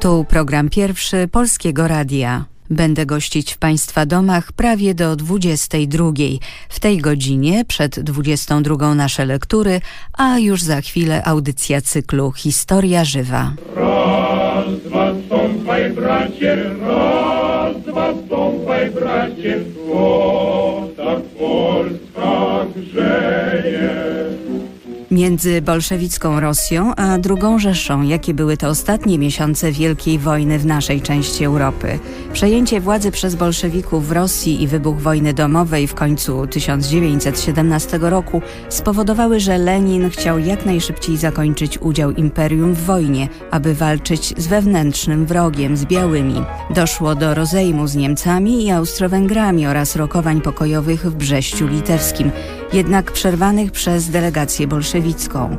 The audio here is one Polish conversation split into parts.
Tu program pierwszy Polskiego Radia. Będę gościć w Państwa domach prawie do 22. W tej godzinie przed 22 nasze lektury, a już za chwilę audycja cyklu Historia Żywa. Raz, dwa, stąpaj bracie, raz, dwa, stąpaj bracie, tak Polska grzeje. Między bolszewicką Rosją a II Rzeszą, jakie były te ostatnie miesiące Wielkiej Wojny w naszej części Europy. Przejęcie władzy przez bolszewików w Rosji i wybuch wojny domowej w końcu 1917 roku spowodowały, że Lenin chciał jak najszybciej zakończyć udział imperium w wojnie, aby walczyć z wewnętrznym wrogiem, z białymi. Doszło do rozejmu z Niemcami i Austro-Węgrami oraz rokowań pokojowych w Brześciu Litewskim, jednak przerwanych przez delegację bolszewicką.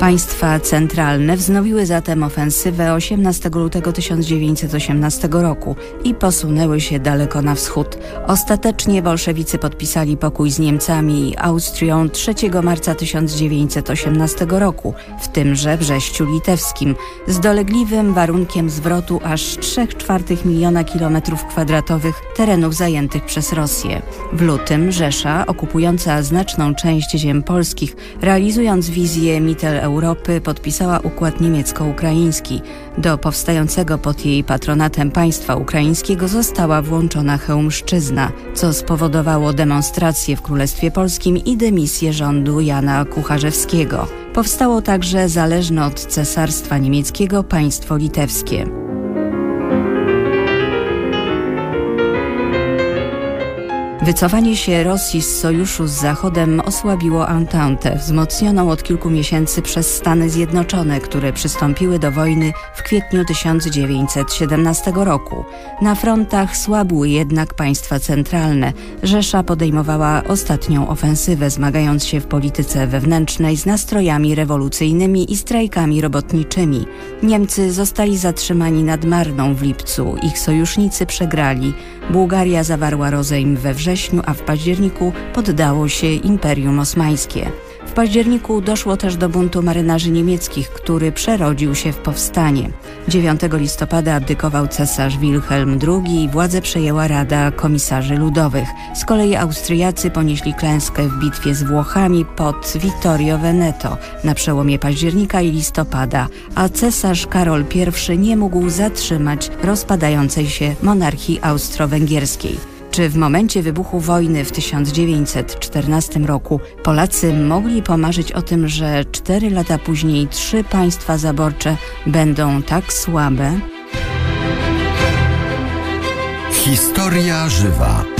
Państwa centralne wznowiły zatem ofensywę 18 lutego 1918 roku i posunęły się daleko na wschód. Ostatecznie bolszewicy podpisali pokój z Niemcami i Austrią 3 marca 1918 roku, w tymże Brześciu Litewskim, z dolegliwym warunkiem zwrotu aż 3 czwartych miliona kilometrów kwadratowych terenów zajętych przez Rosję. W lutym Rzesza, okupująca znaczną część ziem polskich, realizując wizję Mittel Europy podpisała układ niemiecko-ukraiński. Do powstającego pod jej patronatem państwa ukraińskiego została włączona Chełmszczyzna, co spowodowało demonstracje w Królestwie Polskim i dymisję rządu Jana Kucharzewskiego. Powstało także zależne od Cesarstwa Niemieckiego państwo litewskie. Wycofanie się Rosji z sojuszu z Zachodem osłabiło Entente, wzmocnioną od kilku miesięcy przez Stany Zjednoczone, które przystąpiły do wojny w kwietniu 1917 roku. Na frontach słabły jednak państwa centralne. Rzesza podejmowała ostatnią ofensywę, zmagając się w polityce wewnętrznej z nastrojami rewolucyjnymi i strajkami robotniczymi. Niemcy zostali zatrzymani nad Marną w lipcu, ich sojusznicy przegrali. Bułgaria zawarła rozejm we wrześniu, a w październiku poddało się Imperium Osmańskie. W październiku doszło też do buntu marynarzy niemieckich, który przerodził się w powstanie. 9 listopada abdykował cesarz Wilhelm II i władzę przejęła Rada Komisarzy Ludowych. Z kolei Austriacy ponieśli klęskę w bitwie z Włochami pod Vittorio Veneto na przełomie października i listopada, a cesarz Karol I nie mógł zatrzymać rozpadającej się monarchii austro-węgierskiej. Czy w momencie wybuchu wojny w 1914 roku Polacy mogli pomarzyć o tym, że cztery lata później trzy państwa zaborcze będą tak słabe? Historia żywa.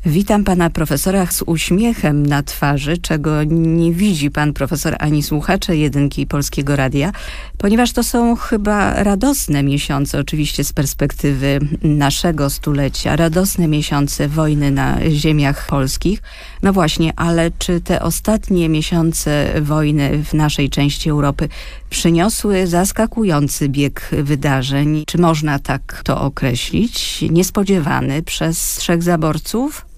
Witam pana profesora z uśmiechem na twarzy, czego nie widzi pan profesor ani słuchacze jedynki Polskiego Radia, ponieważ to są chyba radosne miesiące, oczywiście z perspektywy naszego stulecia, radosne miesiące wojny na ziemiach polskich. No właśnie, ale czy te ostatnie miesiące wojny w naszej części Europy przyniosły zaskakujący bieg wydarzeń? Czy można tak to określić? Niespodziewany przez trzech zaborców?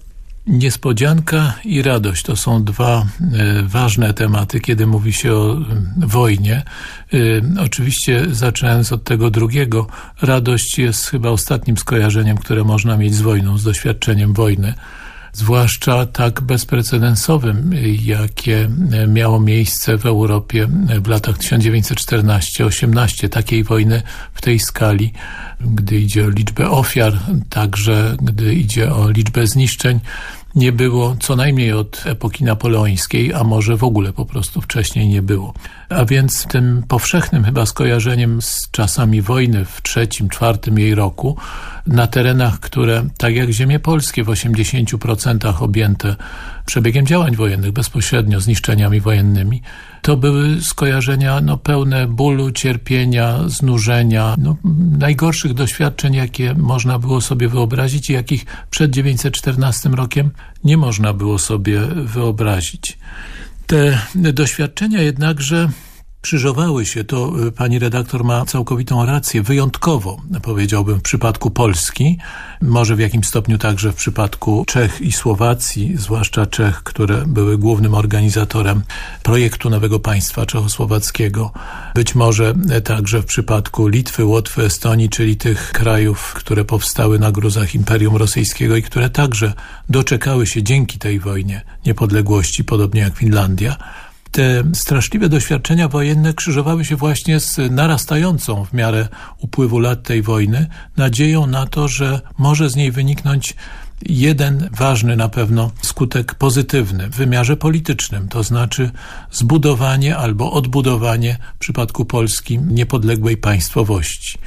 Niespodzianka i radość to są dwa e, ważne tematy, kiedy mówi się o wojnie. E, oczywiście zaczynając od tego drugiego, radość jest chyba ostatnim skojarzeniem, które można mieć z wojną, z doświadczeniem wojny zwłaszcza tak bezprecedensowym, jakie miało miejsce w Europie w latach 1914-18. Takiej wojny w tej skali, gdy idzie o liczbę ofiar, także gdy idzie o liczbę zniszczeń, nie było co najmniej od epoki napoleońskiej, a może w ogóle po prostu wcześniej nie było. A więc tym powszechnym chyba skojarzeniem z czasami wojny w trzecim, czwartym jej roku na terenach, które tak jak ziemie polskie w 80% objęte przebiegiem działań wojennych, bezpośrednio zniszczeniami wojennymi, to były skojarzenia no, pełne bólu, cierpienia, znużenia, no, najgorszych doświadczeń, jakie można było sobie wyobrazić i jakich przed 914 rokiem nie można było sobie wyobrazić. Te doświadczenia jednakże krzyżowały się, to y, pani redaktor ma całkowitą rację, wyjątkowo powiedziałbym w przypadku Polski, może w jakimś stopniu także w przypadku Czech i Słowacji, zwłaszcza Czech, które były głównym organizatorem projektu nowego państwa czechosłowackiego, być może także w przypadku Litwy, Łotwy, Estonii, czyli tych krajów, które powstały na gruzach Imperium Rosyjskiego i które także doczekały się dzięki tej wojnie niepodległości, podobnie jak Finlandia te straszliwe doświadczenia wojenne krzyżowały się właśnie z narastającą w miarę upływu lat tej wojny nadzieją na to, że może z niej wyniknąć jeden ważny na pewno skutek pozytywny w wymiarze politycznym, to znaczy zbudowanie albo odbudowanie w przypadku Polski niepodległej państwowości.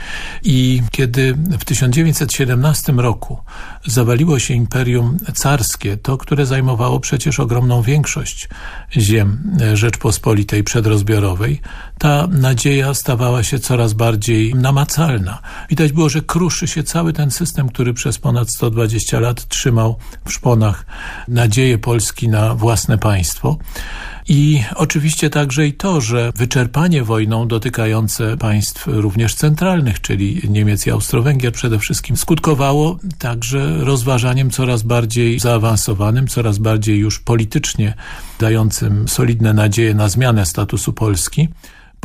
I kiedy w 1917 roku zawaliło się Imperium Carskie, to które zajmowało przecież ogromną większość ziem Rzeczpospolitej przedrozbiorowej, ta nadzieja stawała się coraz bardziej namacalna. Widać było, że kruszy się cały ten system, który przez ponad 120 lat trzymał w szponach nadzieję Polski na własne państwo. I oczywiście także i to, że wyczerpanie wojną dotykające państw również centralnych, czyli Niemiec i Austro-Węgier przede wszystkim, skutkowało także rozważaniem coraz bardziej zaawansowanym, coraz bardziej już politycznie dającym solidne nadzieje na zmianę statusu Polski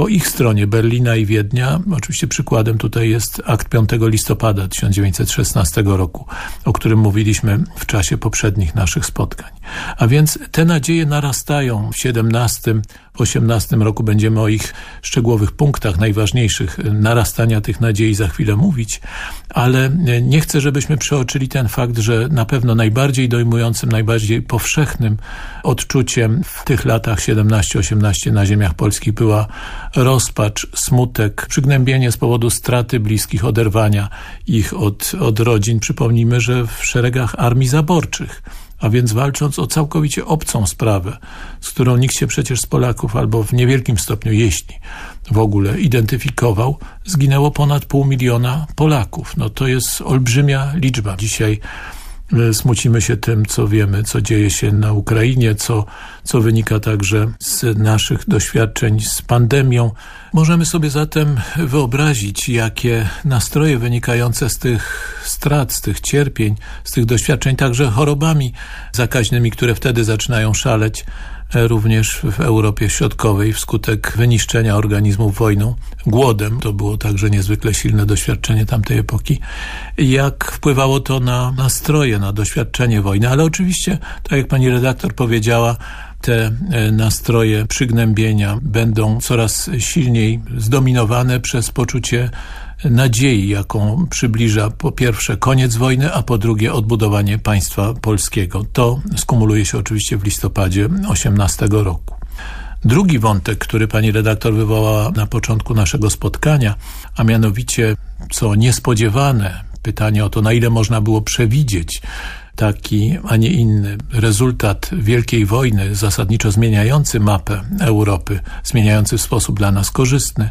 po ich stronie Berlina i Wiednia, oczywiście przykładem tutaj jest akt 5 listopada 1916 roku, o którym mówiliśmy w czasie poprzednich naszych spotkań. A więc te nadzieje narastają w 17 2018 roku będziemy o ich szczegółowych punktach najważniejszych narastania tych nadziei za chwilę mówić, ale nie chcę, żebyśmy przeoczyli ten fakt, że na pewno najbardziej dojmującym, najbardziej powszechnym odczuciem w tych latach 17-18 na ziemiach polskich była rozpacz, smutek, przygnębienie z powodu straty bliskich, oderwania ich od, od rodzin. Przypomnijmy, że w szeregach armii zaborczych a więc walcząc o całkowicie obcą sprawę, z którą nikt się przecież z Polaków albo w niewielkim stopniu, jeśli w ogóle identyfikował, zginęło ponad pół miliona Polaków. No to jest olbrzymia liczba. Dzisiaj smucimy się tym, co wiemy, co dzieje się na Ukrainie, co, co wynika także z naszych doświadczeń z pandemią. Możemy sobie zatem wyobrazić, jakie nastroje wynikające z tych strat, z tych cierpień, z tych doświadczeń, także chorobami zakaźnymi, które wtedy zaczynają szaleć, również w Europie Środkowej wskutek wyniszczenia organizmów wojną, głodem, to było także niezwykle silne doświadczenie tamtej epoki, jak wpływało to na nastroje, na doświadczenie wojny, ale oczywiście, tak jak pani redaktor powiedziała, te e, nastroje przygnębienia będą coraz silniej zdominowane przez poczucie nadziei, jaką przybliża po pierwsze koniec wojny, a po drugie odbudowanie państwa polskiego. To skumuluje się oczywiście w listopadzie 18 roku. Drugi wątek, który pani redaktor wywołała na początku naszego spotkania, a mianowicie co niespodziewane, pytanie o to, na ile można było przewidzieć taki, a nie inny rezultat wielkiej wojny, zasadniczo zmieniający mapę Europy, zmieniający w sposób dla nas korzystny,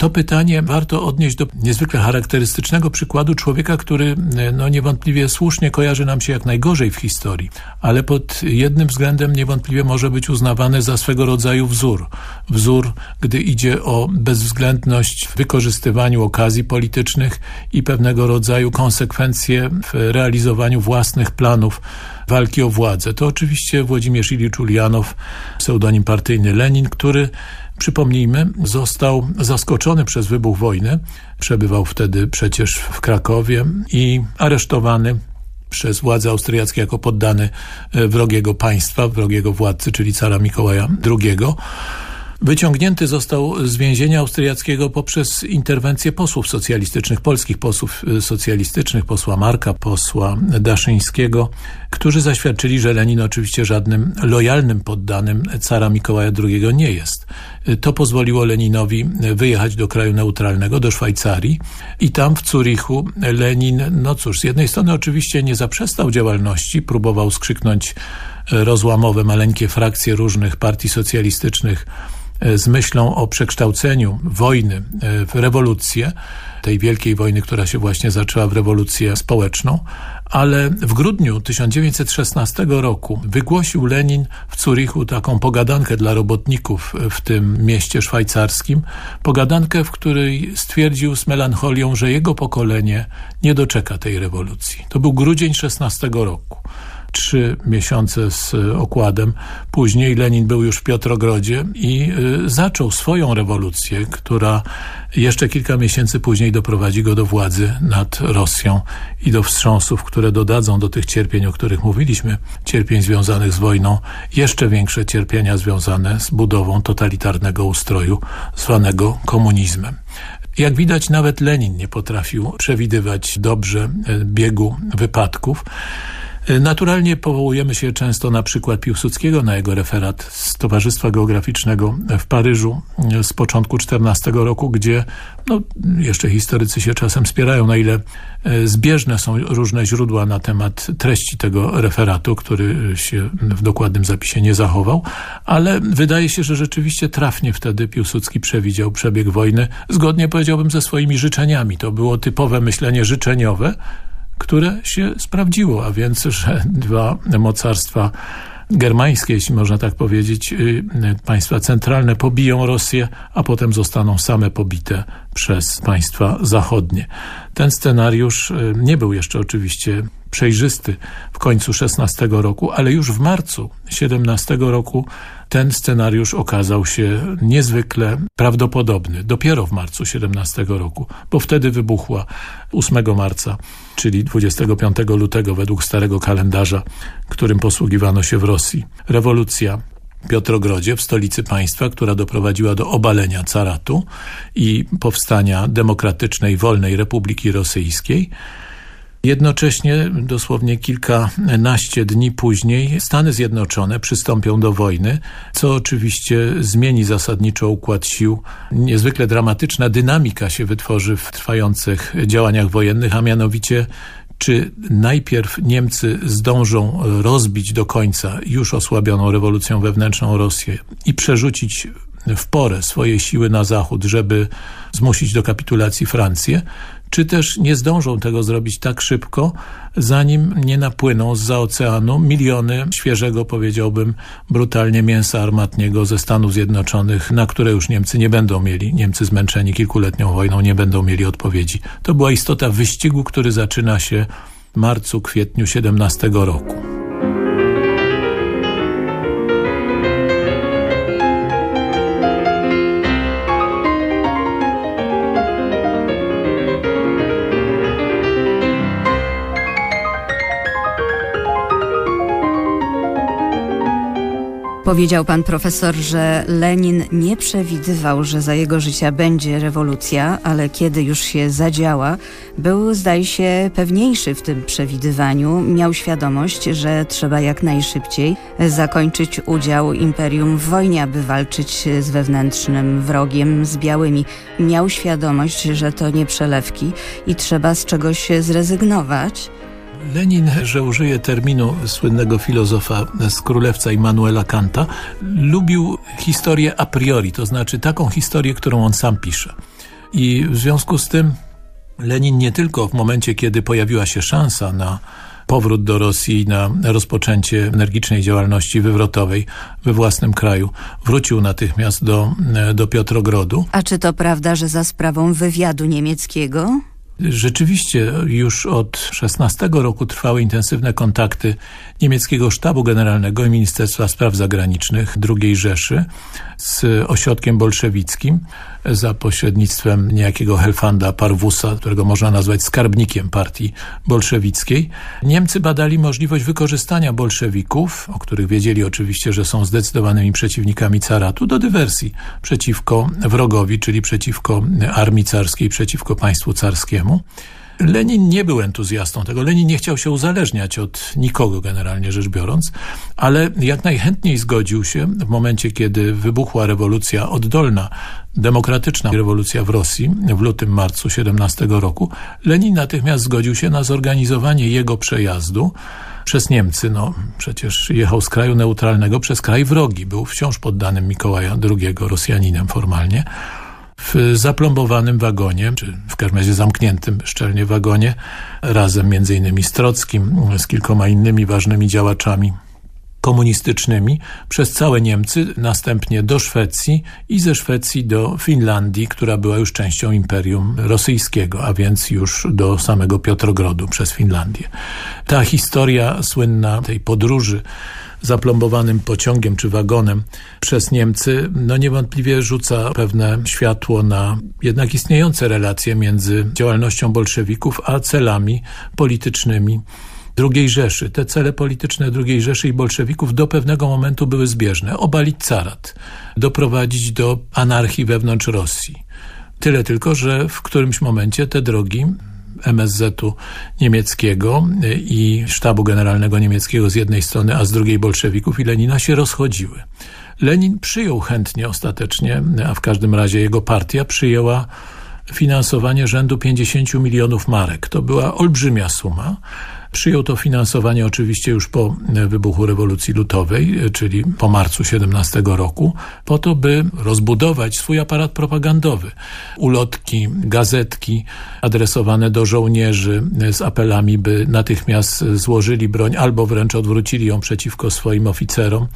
to pytanie warto odnieść do niezwykle charakterystycznego przykładu człowieka, który no, niewątpliwie słusznie kojarzy nam się jak najgorzej w historii, ale pod jednym względem niewątpliwie może być uznawany za swego rodzaju wzór. Wzór, gdy idzie o bezwzględność w wykorzystywaniu okazji politycznych i pewnego rodzaju konsekwencje w realizowaniu własnych planów walki o władzę. To oczywiście Włodzimierz Ilicz Ulianow, pseudonim partyjny Lenin, który przypomnijmy, został zaskoczony przez wybuch wojny. Przebywał wtedy przecież w Krakowie i aresztowany przez władze austriackie jako poddany e, wrogiego państwa, wrogiego władcy, czyli cara Mikołaja II. Wyciągnięty został z więzienia austriackiego poprzez interwencję posłów socjalistycznych, polskich posłów y, socjalistycznych, posła Marka, posła Daszyńskiego, którzy zaświadczyli, że Lenin oczywiście żadnym lojalnym poddanym cara Mikołaja II nie jest. To pozwoliło Leninowi wyjechać do kraju neutralnego, do Szwajcarii. I tam w Zurichu Lenin, no cóż, z jednej strony oczywiście nie zaprzestał działalności, próbował skrzyknąć rozłamowe, maleńkie frakcje różnych partii socjalistycznych z myślą o przekształceniu wojny w rewolucję, tej wielkiej wojny, która się właśnie zaczęła w rewolucję społeczną, ale w grudniu 1916 roku wygłosił Lenin w Zurichu taką pogadankę dla robotników w tym mieście szwajcarskim, pogadankę, w której stwierdził z melancholią, że jego pokolenie nie doczeka tej rewolucji. To był grudzień 16 roku trzy miesiące z okładem. Później Lenin był już w Piotrogrodzie i y, zaczął swoją rewolucję, która jeszcze kilka miesięcy później doprowadzi go do władzy nad Rosją i do wstrząsów, które dodadzą do tych cierpień, o których mówiliśmy, cierpień związanych z wojną, jeszcze większe cierpienia związane z budową totalitarnego ustroju zwanego komunizmem. Jak widać nawet Lenin nie potrafił przewidywać dobrze e, biegu wypadków. Naturalnie powołujemy się często na przykład Piłsudskiego, na jego referat z Towarzystwa Geograficznego w Paryżu z początku 14 roku, gdzie no, jeszcze historycy się czasem spierają, na ile e, zbieżne są różne źródła na temat treści tego referatu, który się w dokładnym zapisie nie zachował, ale wydaje się, że rzeczywiście trafnie wtedy Piłsudski przewidział przebieg wojny, zgodnie powiedziałbym ze swoimi życzeniami. To było typowe myślenie życzeniowe, które się sprawdziło, a więc, że dwa mocarstwa germańskie, jeśli można tak powiedzieć, y, państwa centralne pobiją Rosję, a potem zostaną same pobite przez państwa zachodnie. Ten scenariusz y, nie był jeszcze oczywiście przejrzysty w końcu 16 roku, ale już w marcu 17 roku ten scenariusz okazał się niezwykle prawdopodobny. Dopiero w marcu 17 roku, bo wtedy wybuchła 8 marca, czyli 25 lutego według starego kalendarza, którym posługiwano się w Rosji. Rewolucja Piotrogrodzie, w stolicy państwa, która doprowadziła do obalenia caratu i powstania demokratycznej, wolnej Republiki Rosyjskiej. Jednocześnie, dosłownie kilkanaście dni później, Stany Zjednoczone przystąpią do wojny, co oczywiście zmieni zasadniczo układ sił. Niezwykle dramatyczna dynamika się wytworzy w trwających działaniach wojennych, a mianowicie czy najpierw Niemcy zdążą rozbić do końca już osłabioną rewolucją wewnętrzną Rosję i przerzucić w porę swoje siły na zachód, żeby zmusić do kapitulacji Francję, czy też nie zdążą tego zrobić tak szybko, zanim nie napłyną z za oceanu miliony świeżego, powiedziałbym, brutalnie mięsa armatniego ze Stanów Zjednoczonych, na które już Niemcy nie będą mieli, Niemcy zmęczeni kilkuletnią wojną, nie będą mieli odpowiedzi. To była istota wyścigu, który zaczyna się w marcu, kwietniu 17 roku. Powiedział pan profesor, że Lenin nie przewidywał, że za jego życia będzie rewolucja, ale kiedy już się zadziała, był, zdaje się, pewniejszy w tym przewidywaniu. Miał świadomość, że trzeba jak najszybciej zakończyć udział imperium w wojnie, aby walczyć z wewnętrznym wrogiem, z białymi. Miał świadomość, że to nie przelewki i trzeba z czegoś zrezygnować. Lenin, że użyje terminu słynnego filozofa z Królewca Immanuela Kanta, lubił historię a priori, to znaczy taką historię, którą on sam pisze. I w związku z tym Lenin nie tylko w momencie, kiedy pojawiła się szansa na powrót do Rosji, na rozpoczęcie energicznej działalności wywrotowej we własnym kraju. Wrócił natychmiast do, do Piotrogrodu. A czy to prawda, że za sprawą wywiadu niemieckiego Rzeczywiście już od 16 roku trwały intensywne kontakty niemieckiego sztabu generalnego i Ministerstwa Spraw Zagranicznych II Rzeszy z ośrodkiem bolszewickim za pośrednictwem niejakiego Helfanda Parwusa, którego można nazwać skarbnikiem partii bolszewickiej. Niemcy badali możliwość wykorzystania bolszewików, o których wiedzieli oczywiście, że są zdecydowanymi przeciwnikami caratu, do dywersji przeciwko wrogowi, czyli przeciwko armii carskiej, przeciwko państwu carskiemu. Lenin nie był entuzjastą tego. Lenin nie chciał się uzależniać od nikogo generalnie rzecz biorąc, ale jak najchętniej zgodził się w momencie, kiedy wybuchła rewolucja oddolna, demokratyczna rewolucja w Rosji w lutym, marcu 17 roku. Lenin natychmiast zgodził się na zorganizowanie jego przejazdu przez Niemcy. No, przecież jechał z kraju neutralnego przez kraj wrogi. Był wciąż poddanym Mikołaja II, Rosjaninem formalnie w zaplombowanym wagonie, czy w każdym razie zamkniętym szczelnie wagonie, razem między innymi z Trockim, z kilkoma innymi ważnymi działaczami komunistycznymi przez całe Niemcy, następnie do Szwecji i ze Szwecji do Finlandii, która była już częścią Imperium Rosyjskiego, a więc już do samego Piotrogrodu przez Finlandię. Ta historia słynna tej podróży zaplombowanym pociągiem czy wagonem przez Niemcy, no niewątpliwie rzuca pewne światło na jednak istniejące relacje między działalnością bolszewików a celami politycznymi II Rzeszy. Te cele polityczne II Rzeszy i bolszewików do pewnego momentu były zbieżne. Obalić carat, doprowadzić do anarchii wewnątrz Rosji. Tyle tylko, że w którymś momencie te drogi MSZ-u niemieckiego i sztabu generalnego niemieckiego z jednej strony, a z drugiej bolszewików i Lenina się rozchodziły. Lenin przyjął chętnie ostatecznie, a w każdym razie jego partia przyjęła finansowanie rzędu 50 milionów marek. To była olbrzymia suma. Przyjął to finansowanie oczywiście już po wybuchu rewolucji lutowej, czyli po marcu 17 roku, po to, by rozbudować swój aparat propagandowy. Ulotki, gazetki adresowane do żołnierzy z apelami, by natychmiast złożyli broń albo wręcz odwrócili ją przeciwko swoim oficerom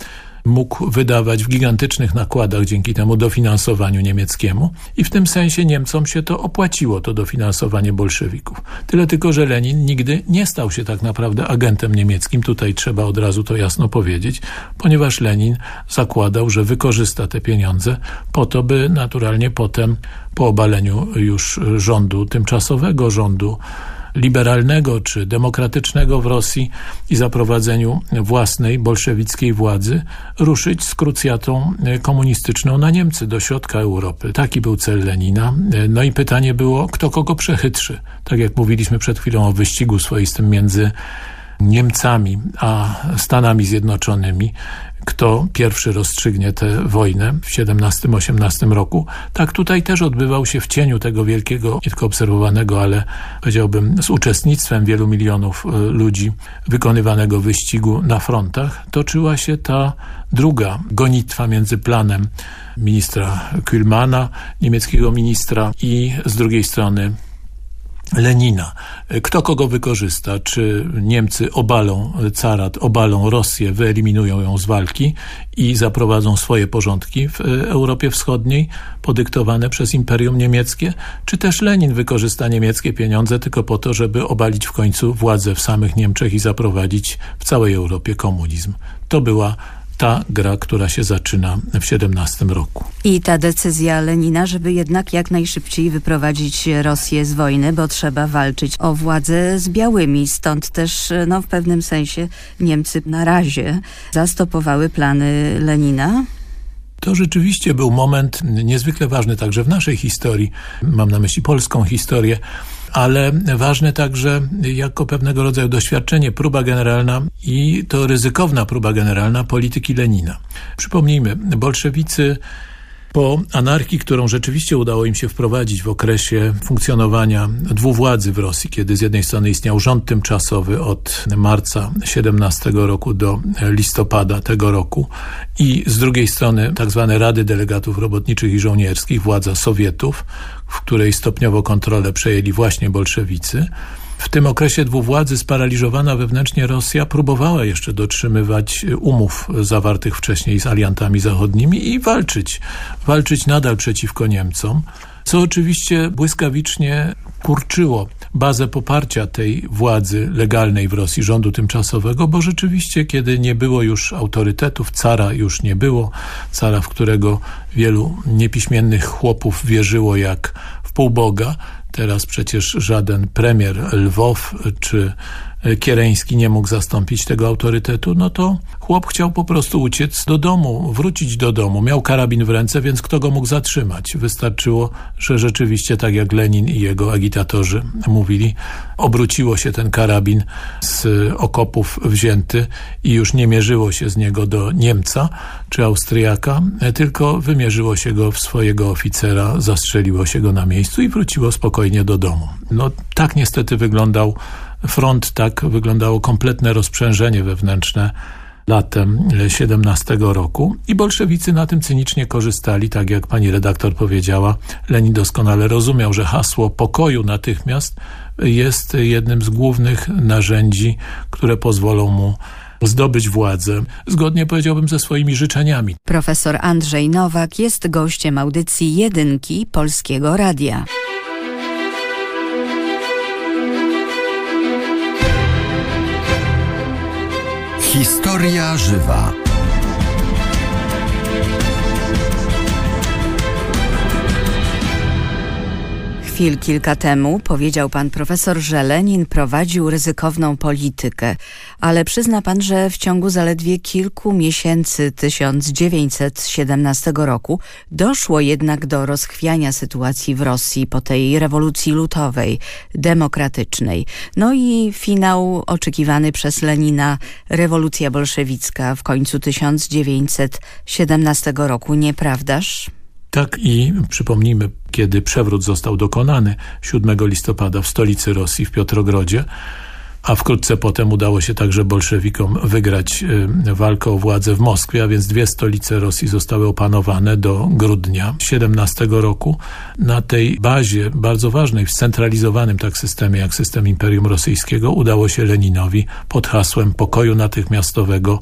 mógł wydawać w gigantycznych nakładach dzięki temu dofinansowaniu niemieckiemu i w tym sensie Niemcom się to opłaciło, to dofinansowanie bolszewików. Tyle tylko, że Lenin nigdy nie stał się tak naprawdę agentem niemieckim, tutaj trzeba od razu to jasno powiedzieć, ponieważ Lenin zakładał, że wykorzysta te pieniądze po to, by naturalnie potem po obaleniu już rządu tymczasowego, rządu liberalnego czy demokratycznego w Rosji i zaprowadzeniu własnej bolszewickiej władzy ruszyć z krucjatą komunistyczną na Niemcy do środka Europy. Taki był cel Lenina. No i pytanie było, kto kogo przechytrzy. Tak jak mówiliśmy przed chwilą o wyścigu swoistym między Niemcami a Stanami Zjednoczonymi, kto pierwszy rozstrzygnie tę wojnę w 17-18 roku. Tak tutaj też odbywał się w cieniu tego wielkiego, nie tylko obserwowanego, ale powiedziałbym z uczestnictwem wielu milionów e, ludzi wykonywanego wyścigu na frontach. Toczyła się ta druga gonitwa między planem ministra Kühlmana, niemieckiego ministra i z drugiej strony Lenina. Kto kogo wykorzysta? Czy Niemcy obalą carat, obalą Rosję, wyeliminują ją z walki i zaprowadzą swoje porządki w Europie Wschodniej, podyktowane przez Imperium Niemieckie? Czy też Lenin wykorzysta niemieckie pieniądze tylko po to, żeby obalić w końcu władzę w samych Niemczech i zaprowadzić w całej Europie komunizm? To była ta gra, która się zaczyna w 17 roku. I ta decyzja Lenina, żeby jednak jak najszybciej wyprowadzić Rosję z wojny, bo trzeba walczyć o władzę z białymi. Stąd też no, w pewnym sensie Niemcy na razie zastopowały plany Lenina. To rzeczywiście był moment niezwykle ważny także w naszej historii. Mam na myśli polską historię ale ważne także jako pewnego rodzaju doświadczenie, próba generalna i to ryzykowna próba generalna polityki Lenina. Przypomnijmy, bolszewicy po anarchii, którą rzeczywiście udało im się wprowadzić w okresie funkcjonowania dwuwładzy w Rosji, kiedy z jednej strony istniał rząd tymczasowy od marca 17 roku do listopada tego roku i z drugiej strony tak zwane Rady Delegatów Robotniczych i Żołnierskich, władza Sowietów, w której stopniowo kontrolę przejęli właśnie bolszewicy, w tym okresie dwuwładzy sparaliżowana wewnętrznie Rosja próbowała jeszcze dotrzymywać umów zawartych wcześniej z aliantami zachodnimi i walczyć, walczyć nadal przeciwko Niemcom, co oczywiście błyskawicznie kurczyło bazę poparcia tej władzy legalnej w Rosji, rządu tymczasowego, bo rzeczywiście, kiedy nie było już autorytetów, cara już nie było, cara, w którego wielu niepiśmiennych chłopów wierzyło jak w półboga, Teraz przecież żaden premier Lwow czy Kiereński nie mógł zastąpić tego autorytetu, no to chłop chciał po prostu uciec do domu, wrócić do domu. Miał karabin w ręce, więc kto go mógł zatrzymać? Wystarczyło, że rzeczywiście, tak jak Lenin i jego agitatorzy mówili, obróciło się ten karabin z okopów wzięty i już nie mierzyło się z niego do Niemca czy Austriaka, tylko wymierzyło się go w swojego oficera, zastrzeliło się go na miejscu i wróciło spokojnie do domu. No tak niestety wyglądał front tak wyglądało kompletne rozprzężenie wewnętrzne latem 17 roku i bolszewicy na tym cynicznie korzystali, tak jak pani redaktor powiedziała. Lenin doskonale rozumiał, że hasło pokoju natychmiast jest jednym z głównych narzędzi, które pozwolą mu zdobyć władzę, zgodnie powiedziałbym ze swoimi życzeniami. Profesor Andrzej Nowak jest gościem audycji Jedynki Polskiego Radia. Historia żywa. Chwil kilka temu powiedział pan profesor, że Lenin prowadził ryzykowną politykę, ale przyzna pan, że w ciągu zaledwie kilku miesięcy 1917 roku doszło jednak do rozchwiania sytuacji w Rosji po tej rewolucji lutowej, demokratycznej. No i finał oczekiwany przez Lenina, rewolucja bolszewicka w końcu 1917 roku, nieprawdaż? Tak i przypomnijmy, kiedy przewrót został dokonany 7 listopada w stolicy Rosji, w Piotrogrodzie, a wkrótce potem udało się także bolszewikom wygrać y, walkę o władzę w Moskwie, a więc dwie stolice Rosji zostały opanowane do grudnia 17 roku. Na tej bazie bardzo ważnej, w scentralizowanym tak systemie jak system Imperium Rosyjskiego udało się Leninowi pod hasłem pokoju natychmiastowego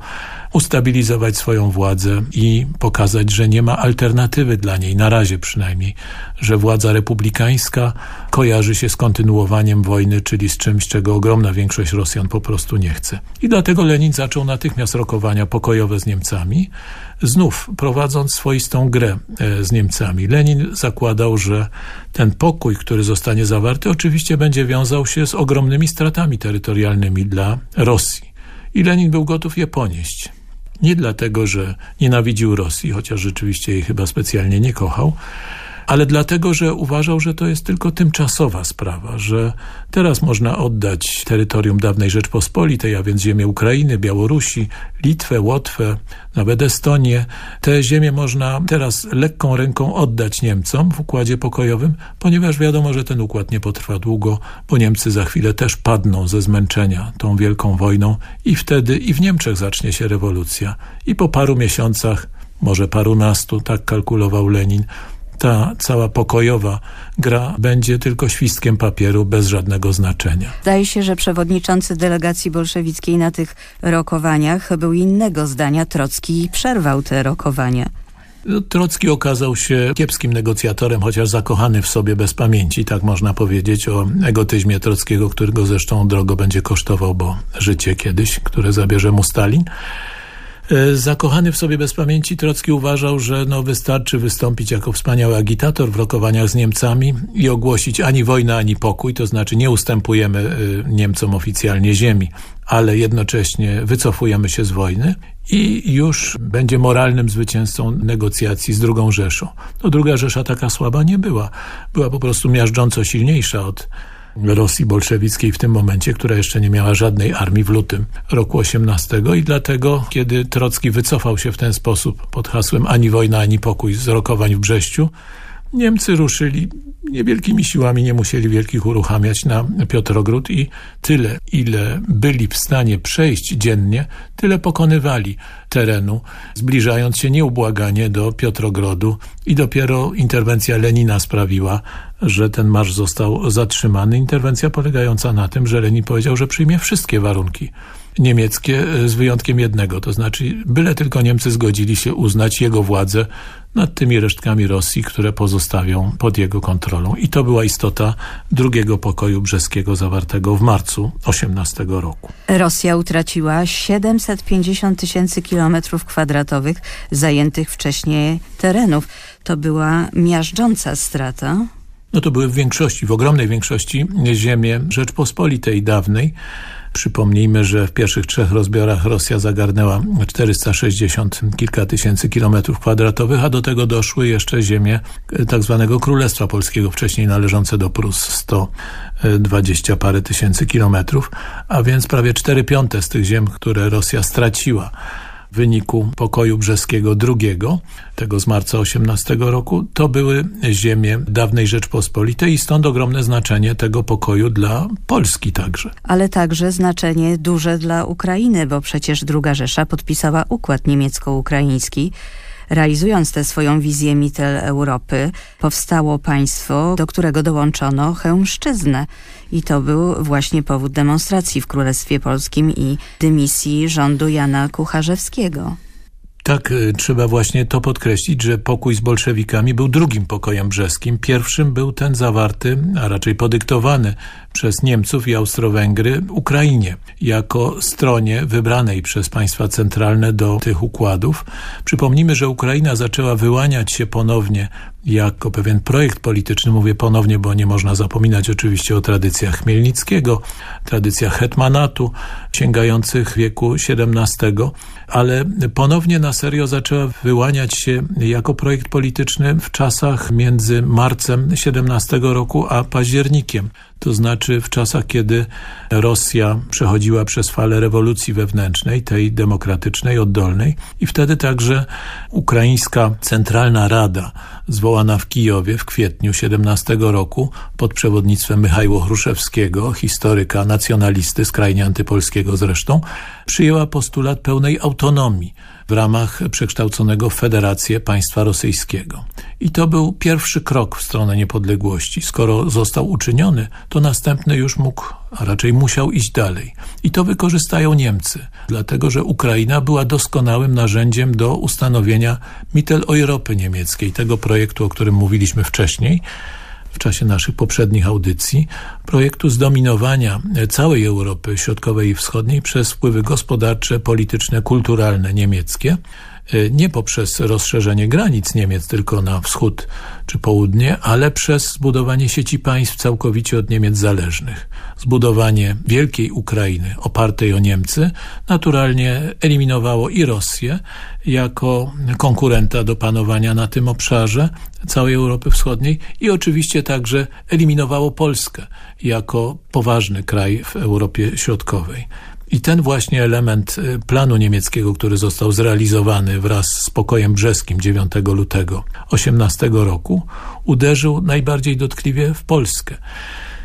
ustabilizować swoją władzę i pokazać, że nie ma alternatywy dla niej, na razie przynajmniej, że władza republikańska kojarzy się z kontynuowaniem wojny, czyli z czymś, czego ogromna większość Rosjan po prostu nie chce. I dlatego Lenin zaczął natychmiast rokowania pokojowe z Niemcami, znów prowadząc swoistą grę e, z Niemcami. Lenin zakładał, że ten pokój, który zostanie zawarty, oczywiście będzie wiązał się z ogromnymi stratami terytorialnymi dla Rosji. I Lenin był gotów je ponieść. Nie dlatego, że nienawidził Rosji, chociaż rzeczywiście jej chyba specjalnie nie kochał, ale dlatego, że uważał, że to jest tylko tymczasowa sprawa, że teraz można oddać terytorium dawnej Rzeczpospolitej, a więc ziemię Ukrainy, Białorusi, Litwę, Łotwę, nawet Estonię. Te ziemie można teraz lekką ręką oddać Niemcom w układzie pokojowym, ponieważ wiadomo, że ten układ nie potrwa długo, bo Niemcy za chwilę też padną ze zmęczenia tą wielką wojną i wtedy i w Niemczech zacznie się rewolucja. I po paru miesiącach może parunastu, tak kalkulował Lenin, ta cała pokojowa gra będzie tylko świstkiem papieru bez żadnego znaczenia. Zdaje się, że przewodniczący delegacji bolszewickiej na tych rokowaniach był innego zdania. Trocki przerwał te rokowania. Trocki okazał się kiepskim negocjatorem, chociaż zakochany w sobie bez pamięci, tak można powiedzieć o egotyzmie Trockiego, którego zresztą drogo będzie kosztował, bo życie kiedyś, które zabierze mu Stalin. E, zakochany w sobie bez pamięci Trocki uważał, że no wystarczy wystąpić jako wspaniały agitator w rokowaniach z Niemcami i ogłosić ani wojnę, ani pokój, to znaczy nie ustępujemy e, Niemcom oficjalnie ziemi, ale jednocześnie wycofujemy się z wojny i już będzie moralnym zwycięzcą negocjacji z drugą Rzeszą. No druga Rzesza taka słaba nie była. Była po prostu miażdżąco silniejsza od Rosji bolszewickiej w tym momencie, która jeszcze nie miała żadnej armii w lutym roku 18 i dlatego, kiedy Trocki wycofał się w ten sposób pod hasłem ani wojna, ani pokój z rokowań w Brześciu, Niemcy ruszyli niewielkimi siłami, nie musieli wielkich uruchamiać na Piotrogród i tyle, ile byli w stanie przejść dziennie, tyle pokonywali terenu, zbliżając się nieubłaganie do Piotrogrodu i dopiero interwencja Lenina sprawiła, że ten marsz został zatrzymany. Interwencja polegająca na tym, że Lenin powiedział, że przyjmie wszystkie warunki niemieckie z wyjątkiem jednego, to znaczy byle tylko Niemcy zgodzili się uznać jego władzę nad tymi resztkami Rosji, które pozostawią pod jego kontrolą. I to była istota drugiego pokoju brzeskiego zawartego w marcu 18 roku. Rosja utraciła 750 tysięcy kilometrów kwadratowych zajętych wcześniej terenów. To była miażdżąca strata. No to były w większości, w ogromnej większości ziemie Rzeczpospolitej dawnej, Przypomnijmy, że w pierwszych trzech rozbiorach Rosja zagarnęła 460 kilka tysięcy kilometrów kwadratowych, a do tego doszły jeszcze ziemie e, tak zwanego Królestwa Polskiego, wcześniej należące do Prus 120 parę tysięcy kilometrów, a więc prawie 4 piąte z tych ziem, które Rosja straciła w wyniku pokoju brzeskiego II, tego z marca 18 roku, to były ziemie dawnej Rzeczpospolitej i stąd ogromne znaczenie tego pokoju dla Polski także. Ale także znaczenie duże dla Ukrainy, bo przecież II Rzesza podpisała układ niemiecko-ukraiński, Realizując tę swoją wizję Mittel Europy, powstało państwo, do którego dołączono Chełmszczyznę. I to był właśnie powód demonstracji w Królestwie Polskim i dymisji rządu Jana Kucharzewskiego. Tak, y, trzeba właśnie to podkreślić, że pokój z bolszewikami był drugim pokojem brzeskim. Pierwszym był ten zawarty, a raczej podyktowany przez Niemców i Austro-Węgry Ukrainie jako stronie wybranej przez państwa centralne do tych układów. Przypomnijmy, że Ukraina zaczęła wyłaniać się ponownie jako pewien projekt polityczny, mówię ponownie, bo nie można zapominać oczywiście o tradycjach Chmielnickiego, tradycjach hetmanatu sięgających wieku XVII, ale ponownie na serio zaczęła wyłaniać się jako projekt polityczny w czasach między marcem XVII roku a październikiem to znaczy w czasach, kiedy Rosja przechodziła przez falę rewolucji wewnętrznej, tej demokratycznej, oddolnej i wtedy także ukraińska Centralna Rada zwołana w Kijowie w kwietniu 17 roku pod przewodnictwem Michajło Chruszewskiego, historyka, nacjonalisty, skrajnie antypolskiego zresztą, przyjęła postulat pełnej autonomii w ramach przekształconego w Federację Państwa Rosyjskiego. I to był pierwszy krok w stronę niepodległości. Skoro został uczyniony, to następny już mógł, a raczej musiał iść dalej. I to wykorzystają Niemcy, dlatego że Ukraina była doskonałym narzędziem do ustanowienia Mitteleuropy niemieckiej, tego projektu, o którym mówiliśmy wcześniej, w czasie naszych poprzednich audycji, projektu zdominowania całej Europy Środkowej i Wschodniej przez wpływy gospodarcze, polityczne, kulturalne niemieckie, nie poprzez rozszerzenie granic Niemiec tylko na wschód czy południe, ale przez zbudowanie sieci państw całkowicie od Niemiec zależnych. Zbudowanie wielkiej Ukrainy opartej o Niemcy naturalnie eliminowało i Rosję jako konkurenta do panowania na tym obszarze całej Europy Wschodniej i oczywiście także eliminowało Polskę jako poważny kraj w Europie Środkowej. I ten właśnie element y, planu niemieckiego, który został zrealizowany wraz z pokojem brzeskim 9 lutego 18 roku, uderzył najbardziej dotkliwie w Polskę.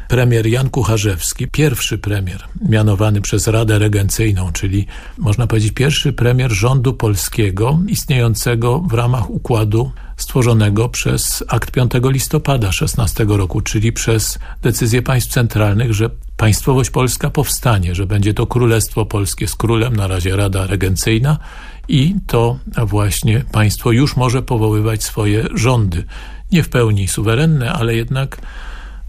Premier Jan Kucharzewski, pierwszy premier mianowany przez Radę Regencyjną, czyli można powiedzieć pierwszy premier rządu polskiego istniejącego w ramach układu stworzonego przez akt 5 listopada 16 roku, czyli przez decyzję państw centralnych, że państwowość polska powstanie, że będzie to Królestwo Polskie z królem, na razie Rada Regencyjna i to właśnie państwo już może powoływać swoje rządy. Nie w pełni suwerenne, ale jednak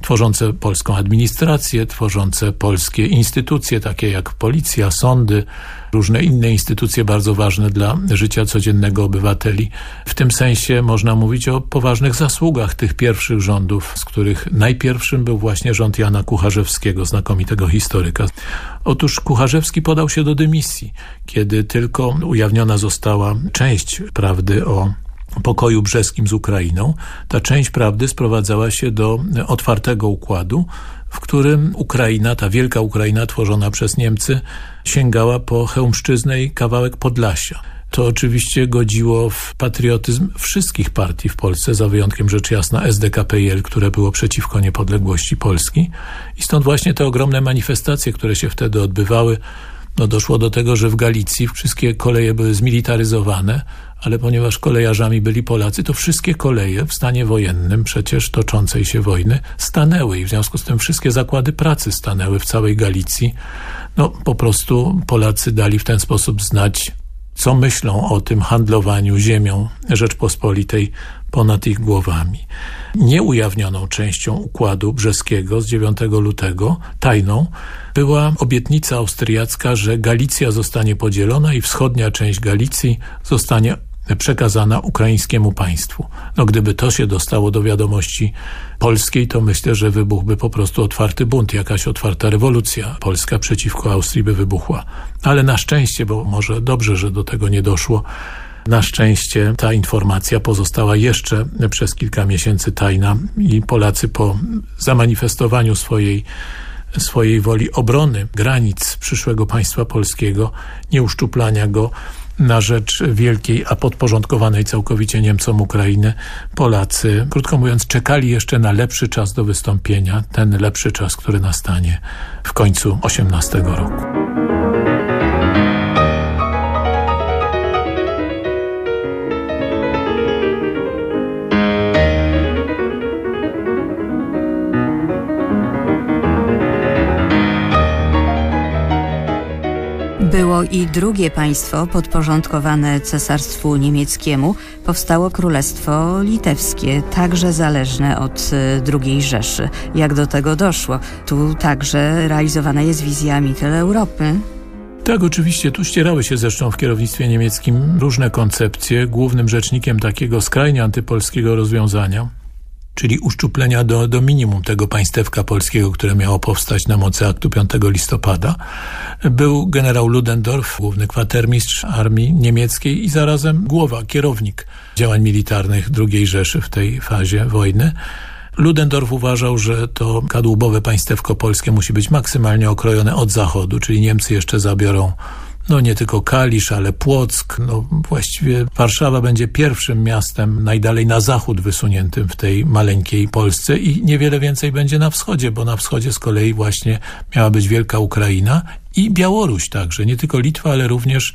tworzące polską administrację, tworzące polskie instytucje, takie jak policja, sądy, różne inne instytucje bardzo ważne dla życia codziennego obywateli. W tym sensie można mówić o poważnych zasługach tych pierwszych rządów, z których najpierwszym był właśnie rząd Jana Kucharzewskiego, znakomitego historyka. Otóż Kucharzewski podał się do dymisji, kiedy tylko ujawniona została część prawdy o pokoju brzeskim z Ukrainą, ta część prawdy sprowadzała się do otwartego układu, w którym Ukraina, ta wielka Ukraina tworzona przez Niemcy, sięgała po Chełmszczyznę i kawałek Podlasia. To oczywiście godziło w patriotyzm wszystkich partii w Polsce, za wyjątkiem rzecz jasna SDKPL, które było przeciwko niepodległości Polski. I stąd właśnie te ogromne manifestacje, które się wtedy odbywały, no doszło do tego, że w Galicji wszystkie koleje były zmilitaryzowane, ale ponieważ kolejarzami byli Polacy, to wszystkie koleje w stanie wojennym, przecież toczącej się wojny, stanęły i w związku z tym wszystkie zakłady pracy stanęły w całej Galicji. No po prostu Polacy dali w ten sposób znać, co myślą o tym handlowaniu ziemią Rzeczpospolitej ponad ich głowami. Nieujawnioną częścią układu brzeskiego z 9 lutego, tajną, była obietnica austriacka, że Galicja zostanie podzielona i wschodnia część Galicji zostanie przekazana ukraińskiemu państwu. No gdyby to się dostało do wiadomości polskiej, to myślę, że wybuchłby po prostu otwarty bunt, jakaś otwarta rewolucja polska przeciwko Austrii by wybuchła. Ale na szczęście, bo może dobrze, że do tego nie doszło, na szczęście ta informacja pozostała jeszcze przez kilka miesięcy tajna i Polacy po zamanifestowaniu swojej swojej woli obrony granic przyszłego państwa polskiego, nieuszczuplania go, na rzecz wielkiej, a podporządkowanej całkowicie Niemcom Ukrainy, Polacy, krótko mówiąc, czekali jeszcze na lepszy czas do wystąpienia, ten lepszy czas, który nastanie w końcu 18 roku. Było i drugie państwo podporządkowane cesarstwu niemieckiemu. Powstało Królestwo Litewskie, także zależne od e, II Rzeszy. Jak do tego doszło? Tu także realizowana jest wizja Mitteleuropy. Tak, oczywiście. Tu ścierały się zresztą w kierownictwie niemieckim różne koncepcje. Głównym rzecznikiem takiego skrajnie antypolskiego rozwiązania czyli uszczuplenia do, do minimum tego państewka polskiego, które miało powstać na mocy aktu 5 listopada, był generał Ludendorff, główny kwatermistrz armii niemieckiej i zarazem głowa, kierownik działań militarnych II Rzeszy w tej fazie wojny. Ludendorff uważał, że to kadłubowe państewko polskie musi być maksymalnie okrojone od zachodu, czyli Niemcy jeszcze zabiorą no nie tylko Kalisz, ale Płock. No właściwie Warszawa będzie pierwszym miastem najdalej na zachód wysuniętym w tej maleńkiej Polsce i niewiele więcej będzie na wschodzie, bo na wschodzie z kolei właśnie miała być Wielka Ukraina i Białoruś także. Nie tylko Litwa, ale również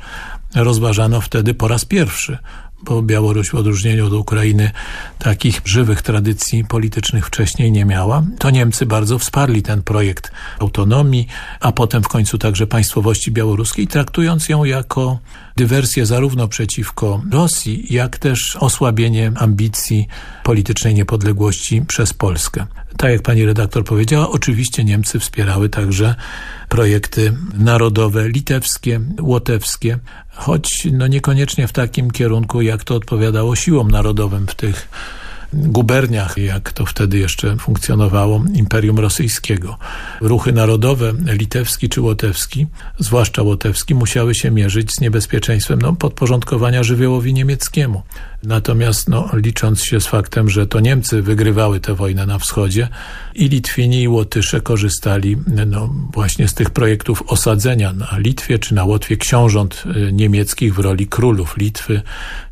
rozważano wtedy po raz pierwszy bo Białoruś w odróżnieniu od Ukrainy takich żywych tradycji politycznych wcześniej nie miała, to Niemcy bardzo wsparli ten projekt autonomii, a potem w końcu także państwowości białoruskiej, traktując ją jako dywersję zarówno przeciwko Rosji, jak też osłabienie ambicji politycznej niepodległości przez Polskę. Tak jak pani redaktor powiedziała, oczywiście Niemcy wspierały także projekty narodowe, litewskie, łotewskie, choć no niekoniecznie w takim kierunku, jak to odpowiadało siłom narodowym w tych guberniach, jak to wtedy jeszcze funkcjonowało, Imperium Rosyjskiego. Ruchy narodowe, litewski czy łotewski, zwłaszcza łotewski, musiały się mierzyć z niebezpieczeństwem no, podporządkowania żywiołowi niemieckiemu. Natomiast no, licząc się z faktem, że to Niemcy wygrywały tę wojnę na wschodzie i Litwini i Łotysze korzystali no, właśnie z tych projektów osadzenia na Litwie czy na Łotwie książąt y, niemieckich w roli królów Litwy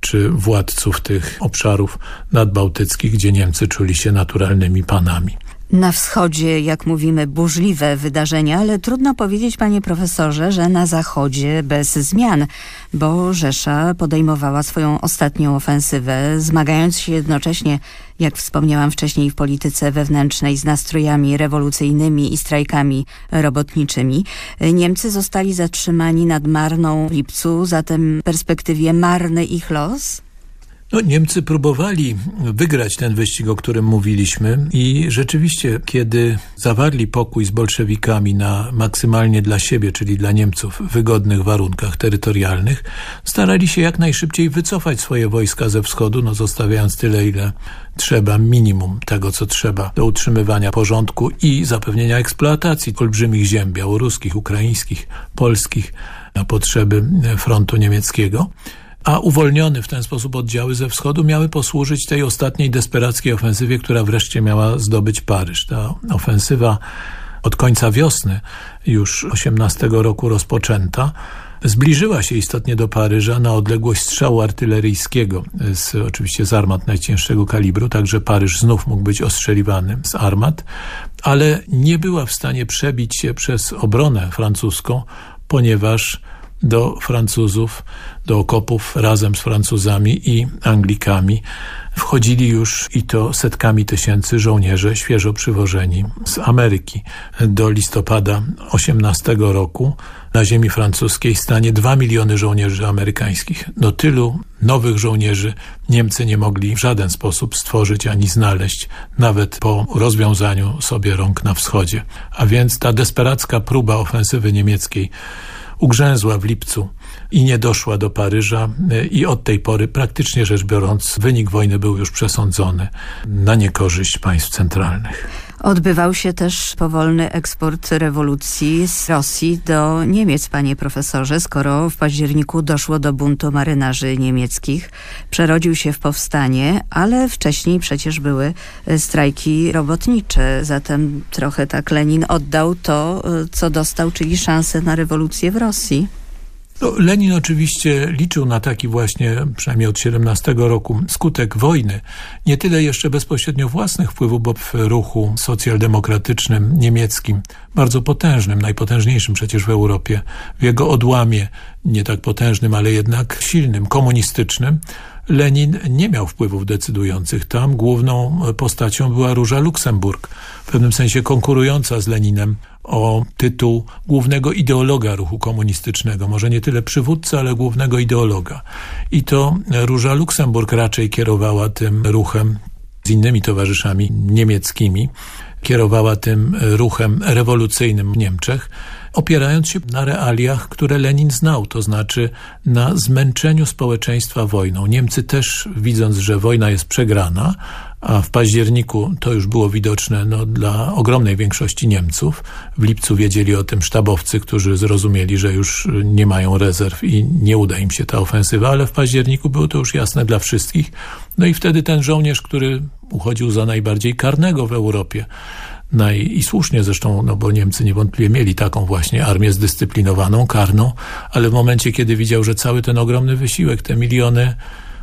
czy władców tych obszarów nadbałtyckich, gdzie Niemcy czuli się naturalnymi panami. Na wschodzie, jak mówimy, burzliwe wydarzenia, ale trudno powiedzieć, panie profesorze, że na zachodzie bez zmian, bo Rzesza podejmowała swoją ostatnią ofensywę, zmagając się jednocześnie, jak wspomniałam wcześniej, w polityce wewnętrznej z nastrojami rewolucyjnymi i strajkami robotniczymi. Niemcy zostali zatrzymani nad Marną w lipcu, zatem w perspektywie marny ich los? No, Niemcy próbowali wygrać ten wyścig, o którym mówiliśmy i rzeczywiście, kiedy zawarli pokój z bolszewikami na maksymalnie dla siebie, czyli dla Niemców, wygodnych warunkach terytorialnych, starali się jak najszybciej wycofać swoje wojska ze wschodu, no zostawiając tyle, ile trzeba, minimum tego, co trzeba do utrzymywania porządku i zapewnienia eksploatacji olbrzymich ziem białoruskich, ukraińskich, polskich na potrzeby frontu niemieckiego a uwolnione w ten sposób oddziały ze wschodu miały posłużyć tej ostatniej desperackiej ofensywie, która wreszcie miała zdobyć Paryż. Ta ofensywa od końca wiosny już 18 roku rozpoczęta, zbliżyła się istotnie do Paryża na odległość strzału artyleryjskiego, z, oczywiście z armat najcięższego kalibru, także Paryż znów mógł być ostrzeliwany z armat, ale nie była w stanie przebić się przez obronę francuską, ponieważ do Francuzów, do okopów razem z Francuzami i Anglikami wchodzili już i to setkami tysięcy żołnierze świeżo przywożeni z Ameryki. Do listopada 18 roku na ziemi francuskiej stanie 2 miliony żołnierzy amerykańskich. Do tylu nowych żołnierzy Niemcy nie mogli w żaden sposób stworzyć ani znaleźć, nawet po rozwiązaniu sobie rąk na wschodzie. A więc ta desperacka próba ofensywy niemieckiej ugrzęzła w lipcu i nie doszła do Paryża i od tej pory praktycznie rzecz biorąc wynik wojny był już przesądzony na niekorzyść państw centralnych. Odbywał się też powolny eksport rewolucji z Rosji do Niemiec, panie profesorze, skoro w październiku doszło do buntu marynarzy niemieckich. Przerodził się w powstanie, ale wcześniej przecież były strajki robotnicze, zatem trochę tak Lenin oddał to, co dostał, czyli szansę na rewolucję w Rosji. No, Lenin oczywiście liczył na taki właśnie, przynajmniej od 17 roku, skutek wojny, nie tyle jeszcze bezpośrednio własnych wpływów, bo w ruchu socjaldemokratycznym niemieckim, bardzo potężnym, najpotężniejszym przecież w Europie, w jego odłamie, nie tak potężnym, ale jednak silnym, komunistycznym, Lenin nie miał wpływów decydujących. Tam główną postacią była Róża Luksemburg, w pewnym sensie konkurująca z Leninem o tytuł głównego ideologa ruchu komunistycznego. Może nie tyle przywódcy, ale głównego ideologa. I to Róża Luksemburg raczej kierowała tym ruchem z innymi towarzyszami niemieckimi. Kierowała tym ruchem rewolucyjnym w Niemczech opierając się na realiach, które Lenin znał, to znaczy na zmęczeniu społeczeństwa wojną. Niemcy też, widząc, że wojna jest przegrana, a w październiku to już było widoczne no, dla ogromnej większości Niemców. W lipcu wiedzieli o tym sztabowcy, którzy zrozumieli, że już nie mają rezerw i nie uda im się ta ofensywa, ale w październiku było to już jasne dla wszystkich. No i wtedy ten żołnierz, który uchodził za najbardziej karnego w Europie, Naj, I słusznie zresztą, no bo Niemcy niewątpliwie mieli taką właśnie armię zdyscyplinowaną, karną, ale w momencie, kiedy widział, że cały ten ogromny wysiłek, te miliony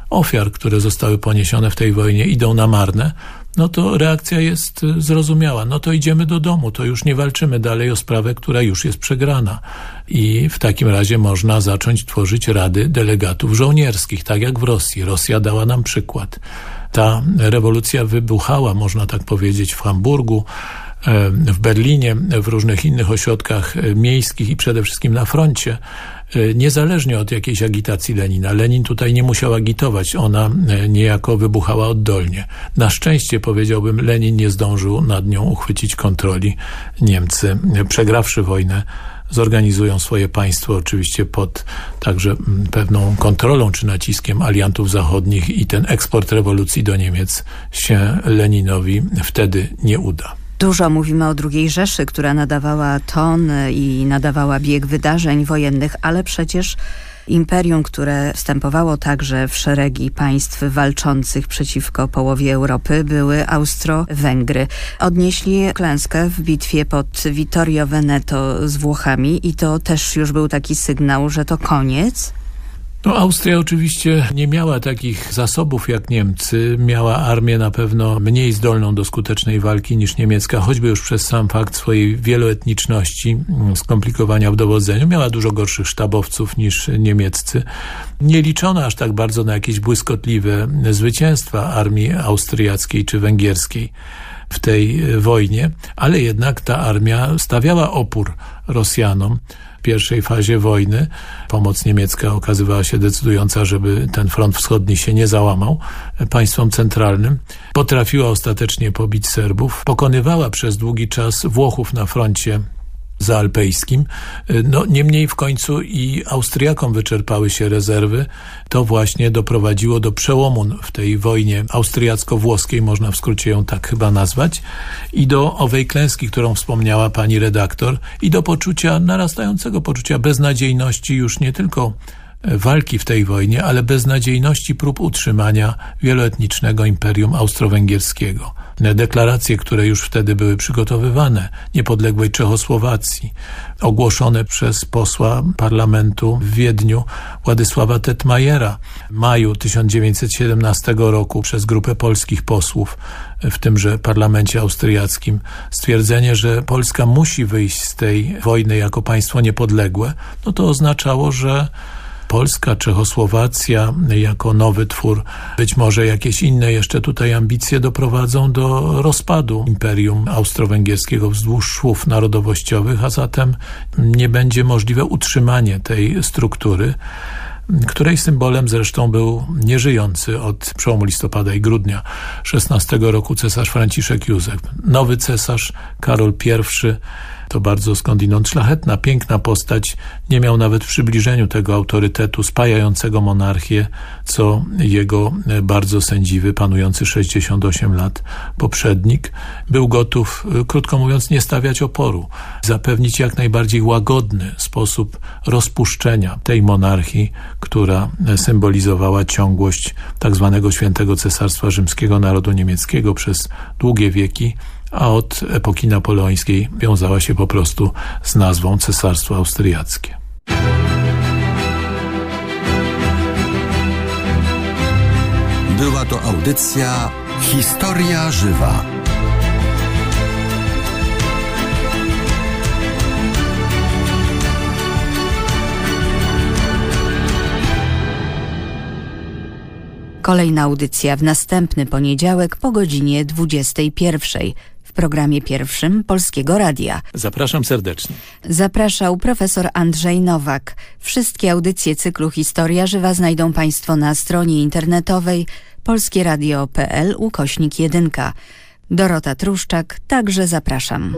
ofiar, które zostały poniesione w tej wojnie idą na marne, no to reakcja jest y, zrozumiała. No to idziemy do domu, to już nie walczymy dalej o sprawę, która już jest przegrana. I w takim razie można zacząć tworzyć rady delegatów żołnierskich, tak jak w Rosji. Rosja dała nam przykład. Ta rewolucja wybuchała, można tak powiedzieć, w Hamburgu, e, w Berlinie, w różnych innych ośrodkach e, miejskich i przede wszystkim na froncie, e, niezależnie od jakiejś agitacji Lenina. Lenin tutaj nie musiał agitować, ona niejako wybuchała oddolnie. Na szczęście, powiedziałbym, Lenin nie zdążył nad nią uchwycić kontroli. Niemcy, przegrawszy wojnę, zorganizują swoje państwo oczywiście pod także mm, pewną kontrolą czy naciskiem aliantów zachodnich i ten eksport rewolucji do Niemiec się Leninowi wtedy nie uda. Dużo mówimy o II Rzeszy, która nadawała ton i nadawała bieg wydarzeń wojennych, ale przecież imperium, które wstępowało także w szeregi państw walczących przeciwko połowie Europy, były Austro-Węgry. Odnieśli klęskę w bitwie pod Vittorio Veneto z Włochami i to też już był taki sygnał, że to koniec. No, Austria oczywiście nie miała takich zasobów jak Niemcy. Miała armię na pewno mniej zdolną do skutecznej walki niż niemiecka, choćby już przez sam fakt swojej wieloetniczności, mm, skomplikowania w dowodzeniu. Miała dużo gorszych sztabowców niż niemieccy. Nie liczono aż tak bardzo na jakieś błyskotliwe zwycięstwa armii austriackiej czy węgierskiej w tej wojnie, ale jednak ta armia stawiała opór Rosjanom pierwszej fazie wojny. Pomoc niemiecka okazywała się decydująca, żeby ten front wschodni się nie załamał państwom centralnym. Potrafiła ostatecznie pobić Serbów. Pokonywała przez długi czas Włochów na froncie zaalpejskim. No, niemniej w końcu i Austriakom wyczerpały się rezerwy. To właśnie doprowadziło do przełomu w tej wojnie austriacko-włoskiej, można w skrócie ją tak chyba nazwać, i do owej klęski, którą wspomniała pani redaktor, i do poczucia, narastającego poczucia beznadziejności już nie tylko walki w tej wojnie, ale beznadziejności prób utrzymania wieloetnicznego imperium austro-węgierskiego. Deklaracje, które już wtedy były przygotowywane, niepodległej Czechosłowacji, ogłoszone przez posła parlamentu w Wiedniu Władysława Tetmajera w maju 1917 roku przez grupę polskich posłów w tymże parlamencie austriackim. Stwierdzenie, że Polska musi wyjść z tej wojny jako państwo niepodległe, no to oznaczało, że Polska, Czechosłowacja jako nowy twór, być może jakieś inne jeszcze tutaj ambicje doprowadzą do rozpadu Imperium Austro-Węgierskiego wzdłuż szwów narodowościowych, a zatem nie będzie możliwe utrzymanie tej struktury której symbolem zresztą był nieżyjący od przełomu listopada i grudnia 16 roku cesarz Franciszek Józef. Nowy cesarz Karol I to bardzo skądinąd szlachetna, piękna postać. Nie miał nawet w przybliżeniu tego autorytetu spajającego monarchię, co jego e, bardzo sędziwy, panujący 68 lat poprzednik. Był gotów, e, krótko mówiąc, nie stawiać oporu. Zapewnić jak najbardziej łagodny sposób rozpuszczenia tej monarchii, która e, symbolizowała ciągłość tak zwanego świętego cesarstwa rzymskiego narodu niemieckiego przez długie wieki a od epoki napoleońskiej wiązała się po prostu z nazwą Cesarstwo Austriackie. Była to audycja Historia Żywa. Kolejna audycja w następny poniedziałek po godzinie 21 programie pierwszym Polskiego Radia. Zapraszam serdecznie. Zapraszał profesor Andrzej Nowak. Wszystkie audycje cyklu Historia Żywa znajdą Państwo na stronie internetowej polskieradio.pl ukośnik 1. Dorota Truszczak, także zapraszam.